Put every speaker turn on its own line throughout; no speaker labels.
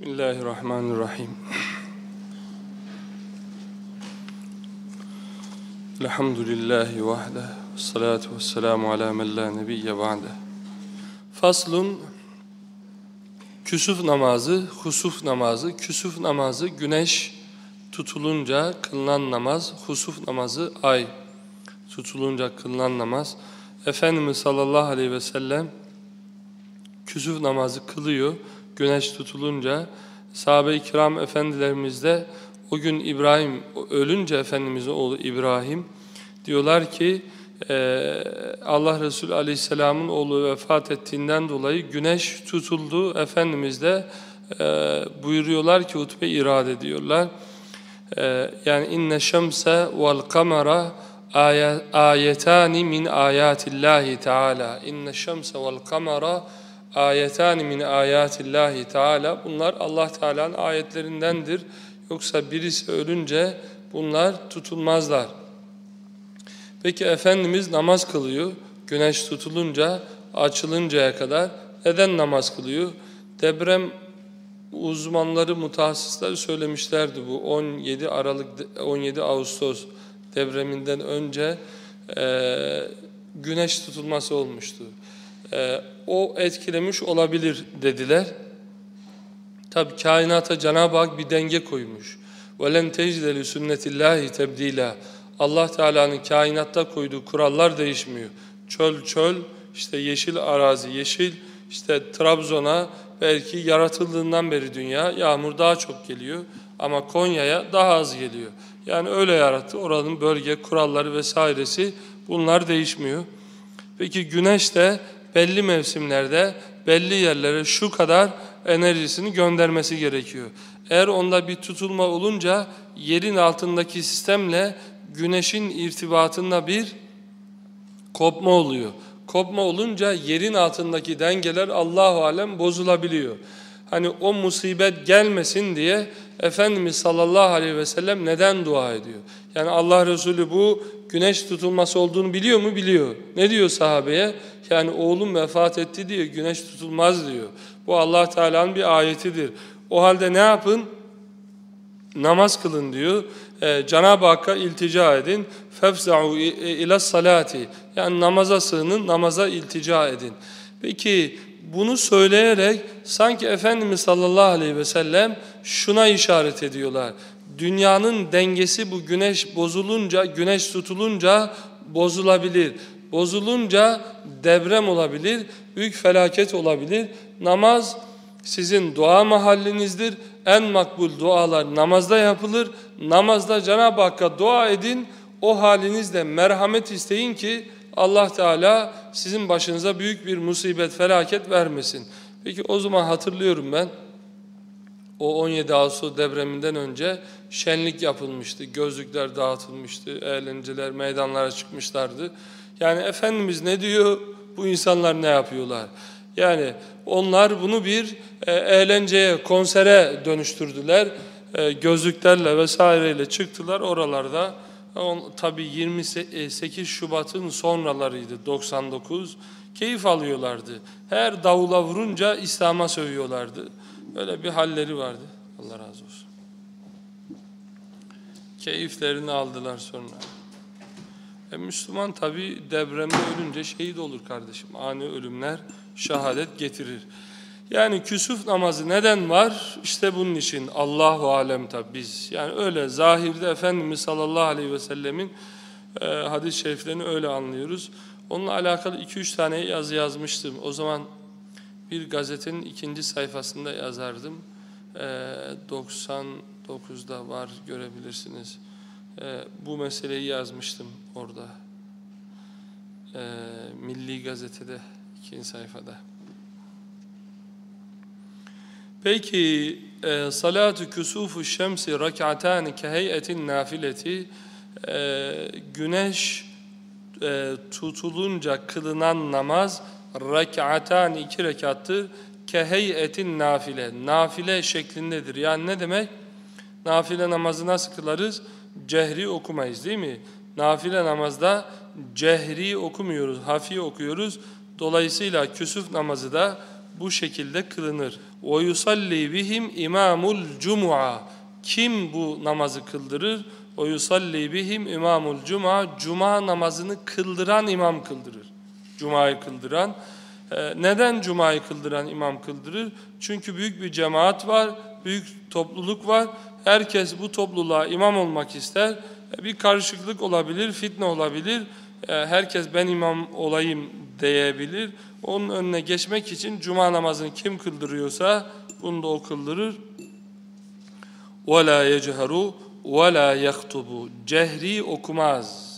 Bismillahirrahmanirrahim. Elhamdülillahi vahde. Salatu vesselamu ala men la nebiyye ba'de. Faslun Küsuf namazı, husuf namazı, küsuf namazı güneş tutulunca kılınan namaz, husuf namazı ay tutulunca kılınan namaz. Efendimiz sallallahu aleyhi ve sellem küsuf namazı kılıyor güneş tutulunca. Sahabe-i kiram efendilerimiz de o gün İbrahim ölünce Efendimiz'in oğlu İbrahim diyorlar ki Allah Resulü Aleyhisselam'ın oğlu vefat ettiğinden dolayı güneş tutuldu. Efendimiz de buyuruyorlar ki hutbe irade ediyorlar. Yani inne şemse vel kamera ayetani min ayatillahi teala. İnne şemse vel kamera min ayatillahi teala. Bunlar Allah Teala'nın ayetlerindendir. Yoksa birisi ölünce bunlar tutulmazlar. Peki Efendimiz namaz kılıyor. Güneş tutulunca, açılıncaya kadar. Neden namaz kılıyor? Deprem uzmanları, mutahassısları söylemişlerdi bu 17 Aralık 17 Ağustos depreminden önce e, güneş tutulması olmuştu E, o etkilemiş olabilir dediler. Tabi kainata Cenab-ı Hak bir denge koymuş. وَلَنْ تَجْدَ لِسُنَّةِ اللّٰهِ تَبْد۪يلًا Allah Teala'nın kainatta koyduğu kurallar değişmiyor. Çöl çöl, işte yeşil arazi yeşil, işte Trabzon'a belki yaratıldığından beri dünya yağmur daha çok geliyor ama Konya'ya daha az geliyor. Yani öyle yarattı. Oranın bölge kuralları vesairesi bunlar değişmiyor. Peki güneş de belli mevsimlerde belli yerlere şu kadar enerjisini göndermesi gerekiyor. Eğer onda bir tutulma olunca yerin altındaki sistemle güneşin irtibatında bir kopma oluyor. Kopma olunca yerin altındaki dengeler Allahu alem bozulabiliyor. Hani o musibet gelmesin diye Efendimiz sallallahu aleyhi ve sellem neden dua ediyor? Yani Allah Resulü bu güneş tutulması olduğunu biliyor mu? Biliyor. Ne diyor sahabeye? Yani oğlum vefat etti diye güneş tutulmaz diyor. Bu Allah Teala'nın bir ayetidir. O halde ne yapın? Namaz kılın diyor. Ee, Cenab-ı Hakk'a iltica edin. Fefza'u ila salati. Yani namaza sığının, namaza iltica edin. Peki bunu söyleyerek sanki Efendimiz sallallahu aleyhi ve sellem şuna işaret ediyorlar. Dünyanın dengesi bu güneş bozulunca, güneş tutulunca bozulabilir. Bozulunca deprem olabilir, büyük felaket olabilir. Namaz sizin dua mahallinizdir. En makbul dualar namazda yapılır. Namazda Cenab-ı Hakk'a dua edin. O halinizde merhamet isteyin ki Allah Teala sizin başınıza büyük bir musibet, felaket vermesin. Peki o zaman hatırlıyorum ben. O 17 Ağustos depreminden önce şenlik yapılmıştı. Gözlükler dağıtılmıştı. Eğlenceler meydanlara çıkmışlardı. Yani Efendimiz ne diyor? Bu insanlar ne yapıyorlar? Yani onlar bunu bir e, eğlenceye, konsere dönüştürdüler. E, gözlüklerle vesaireyle çıktılar oralarda. Tabi 28 Şubat'ın sonralarıydı 99. Keyif alıyorlardı. Her davula vurunca İslam'a sövüyorlardı. Öyle bir halleri vardı. Allah razı olsun. Keyiflerini aldılar sonra. E Müslüman tabi depremde ölünce şehit olur kardeşim. Ani ölümler şehadet getirir. Yani küsuf namazı neden var? İşte bunun için Allahu alem tabi biz. Yani öyle zahirde Efendimiz sallallahu aleyhi ve sellemin e, hadis-i şeriflerini öyle anlıyoruz. Onunla alakalı 2-3 tane yazı yazmıştım. O zaman bir gazetenin ikinci sayfasında yazardım. E, 99'da var görebilirsiniz. E, bu meseleyi yazmıştım orada. E, Milli Gazete'de ikinci sayfada. Peki e, salatu kusufu şemsi rak'atani keheyetin nafileti e, güneş e, tutulunca kılınan namaz rak'atan iki rekattır keheyetin nafile nafile şeklindedir. Yani ne demek? Nafile namazı nasıl kılarız? Cehri okumayız değil mi? Nafile namazda cehri okumuyoruz, hafi okuyoruz. Dolayısıyla küsuf namazı da bu şekilde kılınır. Ve yusalli bihim imamul cum'a. Kim bu namazı kıldırır? Ve yusalli bihim imamul cum'a. Cuma namazını kıldıran imam kıldırır. Cuma'yı kıldıran. Ee, neden Cuma'yı kıldıran imam kıldırır? Çünkü büyük bir cemaat var, büyük topluluk var. Herkes bu topluluğa imam olmak ister. Ee, bir karışıklık olabilir, fitne olabilir. Ee, herkes ben imam olayım diyebilir. Onun önüne geçmek için cuma namazını kim kıldırıyorsa bunu da o kıldırır. وَلَا يَجْهَرُوا وَلَا يَخْتُبُوا Cehri okumaz.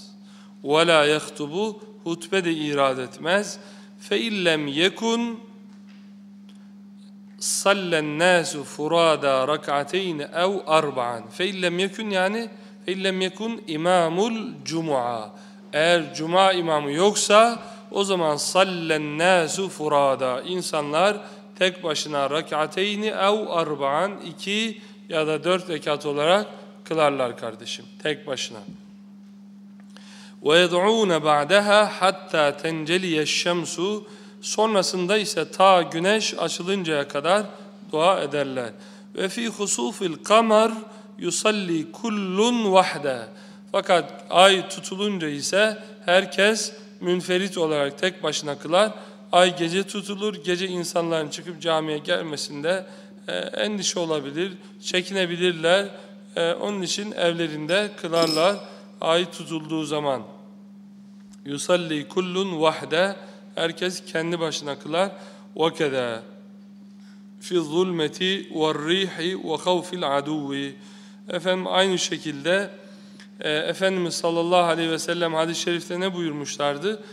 وَلَا يَخْتُبُوا Hutbe de irad etmez. فَاِلَّمْ يَكُنْ sallen nasu furada rak'ateyn ev arba'an. Fe illem yekun yani fe illem yekun imamul cuma. Eğer cuma imamı yoksa o zaman sallen nasu furada. İnsanlar tek başına rak'ateyni ev arba'an iki ya da dört rekat olarak kılarlar kardeşim. Tek başına. وَيَدْعُونَ بَعْدَهَا حَتَّى تَنْجَلِيَ الشَّمْسُ Sonrasında ise ta güneş açılıncaya kadar dua ederler. Ve fi husufil kamar yusalli kullun vahde. Fakat ay tutulunca ise herkes münferit olarak tek başına kılar. Ay gece tutulur, gece insanların çıkıp camiye gelmesinde e, endişe olabilir, çekinebilirler. E, onun için evlerinde kılarlar ay tutulduğu zaman. Yusalli kullun vahde, herkes kendi başına kılar. Vakede fi zulmeti ve rihi ve havfil aduvi. Efendim aynı şekilde e, Efendimiz sallallahu aleyhi ve sellem hadis-i şerifte ne buyurmuşlardı?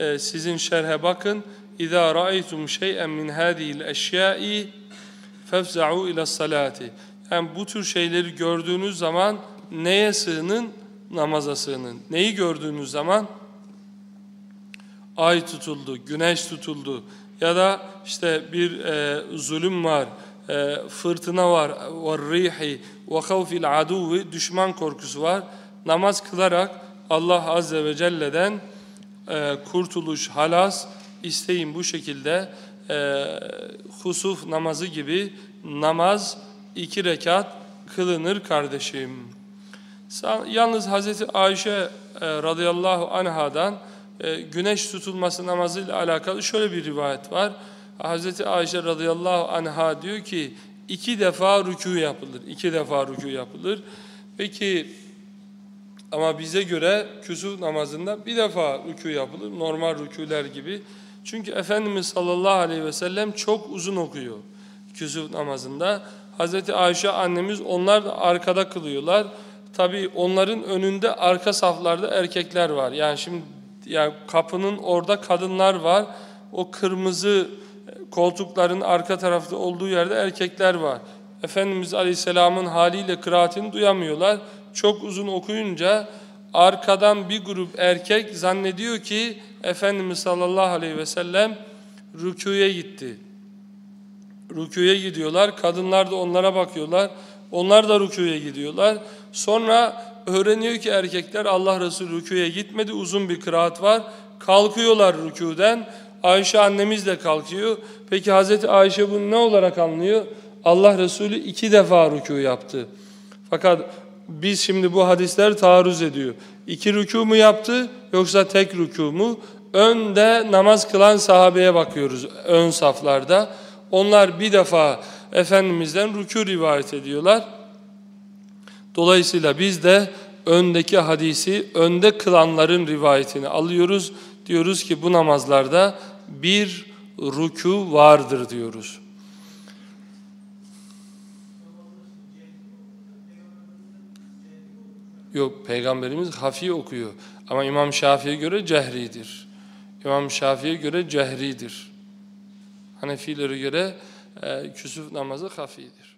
E, sizin şerhe bakın. اِذَا رَأَيْتُمْ شَيْئًا مِنْ هَذِهِ الْاَشْيَاءِ فَفْزَعُوا اِلَى الصَّلَاةِ Yani bu tür şeyleri gördüğünüz zaman neye sığının? Namaza sığının. Neyi gördüğünüz zaman? ay tutuldu, güneş tutuldu ya da işte bir e, zulüm var, e, fırtına var, وَالرِّيحِ وَخَوْفِ الْعَدُوِّ düşman korkusu var. Namaz kılarak Allah Azze ve Celle'den e, kurtuluş, halas isteyin bu şekilde e, husuf namazı gibi namaz iki rekat kılınır kardeşim. Yalnız Hazreti Ayşe e, radıyallahu anhadan e, güneş tutulması namazıyla alakalı şöyle bir rivayet var. Hz. Ayşe radıyallahu anha diyor ki iki defa rükû yapılır. iki defa rükû yapılır. Peki ama bize göre küsuf namazında bir defa rükû yapılır. Normal rükûler gibi. Çünkü Efendimiz sallallahu aleyhi ve sellem çok uzun okuyor küsuf namazında. Hz. Ayşe annemiz onlar da arkada kılıyorlar. Tabi onların önünde arka saflarda erkekler var. Yani şimdi yani kapının orada kadınlar var. O kırmızı koltukların arka tarafta olduğu yerde erkekler var. Efendimiz Aleyhisselam'ın haliyle kıraatini duyamıyorlar. Çok uzun okuyunca arkadan bir grup erkek zannediyor ki Efendimiz sallallahu aleyhi ve sellem rüküye gitti. Rüküye gidiyorlar. Kadınlar da onlara bakıyorlar. Onlar da rüküye gidiyorlar. Sonra öğreniyor ki erkekler Allah Resulü rüküye gitmedi. Uzun bir kıraat var. Kalkıyorlar rükûden. Ayşe annemiz de kalkıyor. Peki Hazreti Ayşe bunu ne olarak anlıyor? Allah Resulü iki defa rükû yaptı. Fakat biz şimdi bu hadisler taarruz ediyor. İki rükû mu yaptı yoksa tek rükû mu? Önde namaz kılan sahabeye bakıyoruz ön saflarda. Onlar bir defa Efendimiz'den rükû rivayet ediyorlar. Dolayısıyla biz de öndeki hadisi önde kılanların rivayetini alıyoruz. Diyoruz ki bu namazlarda bir rükû vardır diyoruz. Yok peygamberimiz hafi okuyor ama İmam Şafii'ye göre cehridir. İmam Şafii'ye göre cehridir. Hanefilere göre e, küsuf namazı hafidir.